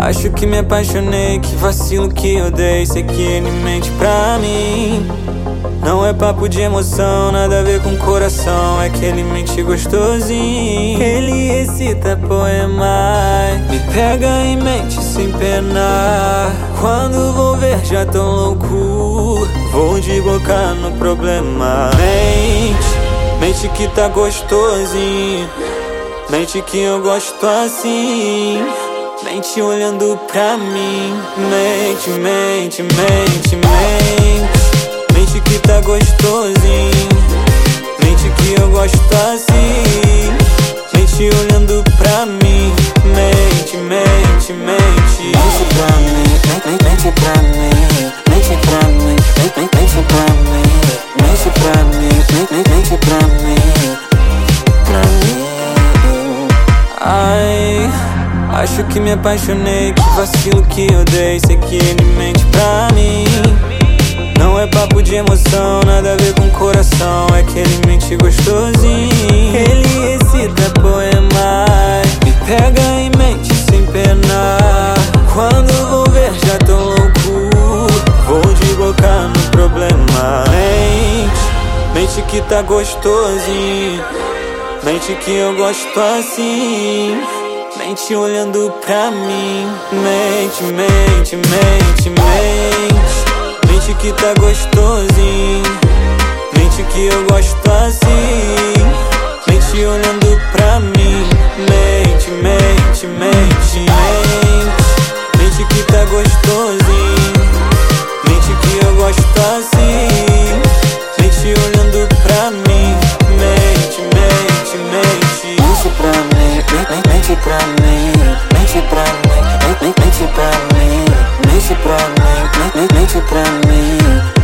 Acho que me apaixonei, que vacilo que eu dei. Sei que ele mente pra mim. Não é papo de emoção, nada a ver com coração. É que ele mente gostosinho. Ele excita poema. Me pega em mente sem pena. Quando vou ver, já tô louco. Vou de boca no problema. Mente, mente que tá gostosinho. Mente que eu gosto assim. Mente olhando pra mim. Mente, mente, mente, mente. Mente que tá gostosinho. Mente que eu gosto assim. Mente olhando acho que me apaixonei, que vacilo que eu dei. Sei que ele mente pra mim. Não é papo de emoção, nada a ver com coração. É que ele mente gostosinho. Ele excita poema. Me pega em mente sem pena. Quando vou ver, já tô louco. Vou de boca no problema. Mente, mente que tá gostosinho. Mente que eu gosto assim mente olhando pra mim. Mente, mente, mente, mente. Mente que tá gostosinho. Mente que eu gosto assim. Mente olhando pra mim. Mente, mente, mente, mente. Mente que tá gostosinho. Mente que eu gosto assim. Mente olhando pra mim. Mente, mente, mente. Isso pra mim. Mexe pra mim, make pra mim, mexe pra mim, mexe pra mim, mexe pra mim.